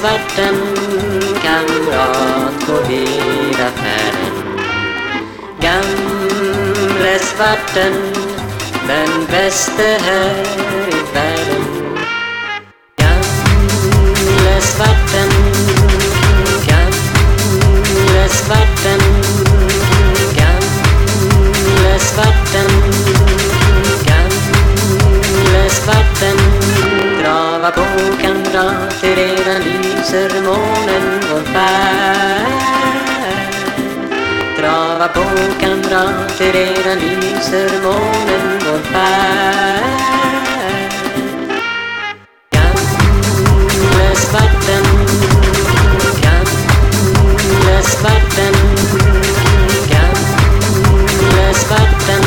svarten kamrat på vida färden. Gamle svarten, den bäste här i världen. Gamle svarten, gamle svarten Gamle svarten, gamle svarten. Trava på kamrater, redan lyser månen vår färd. Trava på kamrater, redan lyser månen vår färd. Gamle svarten, gamle svarten Gamle svarten,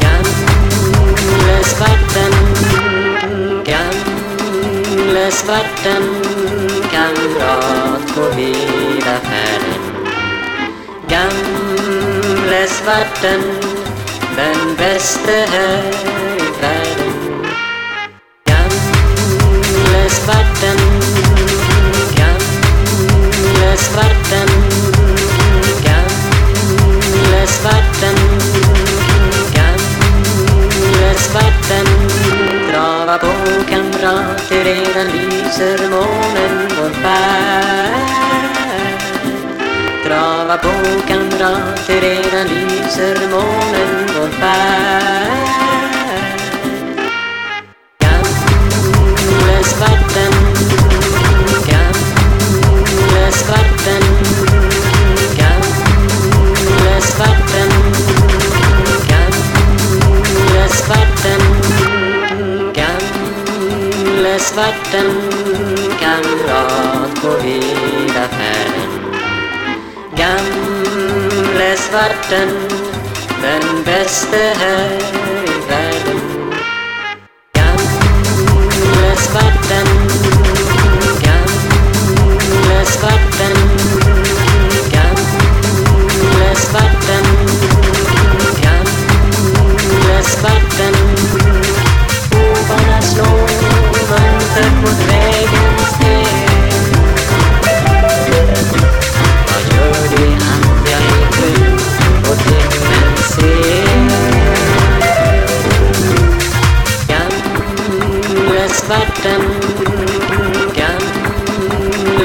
gamle svarten Gamle svarten, kamrat på vida färden Gamle svarten, den bäste här i världen. Ty redan lyser månen vår färd Trava på kamrat Ty redan lyser månen vår färd svarten, kamrat på vida färden Gamle svarten, den bäste här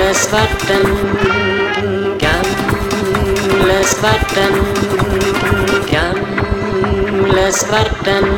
टन् का लस्व टन् का लस्व टन्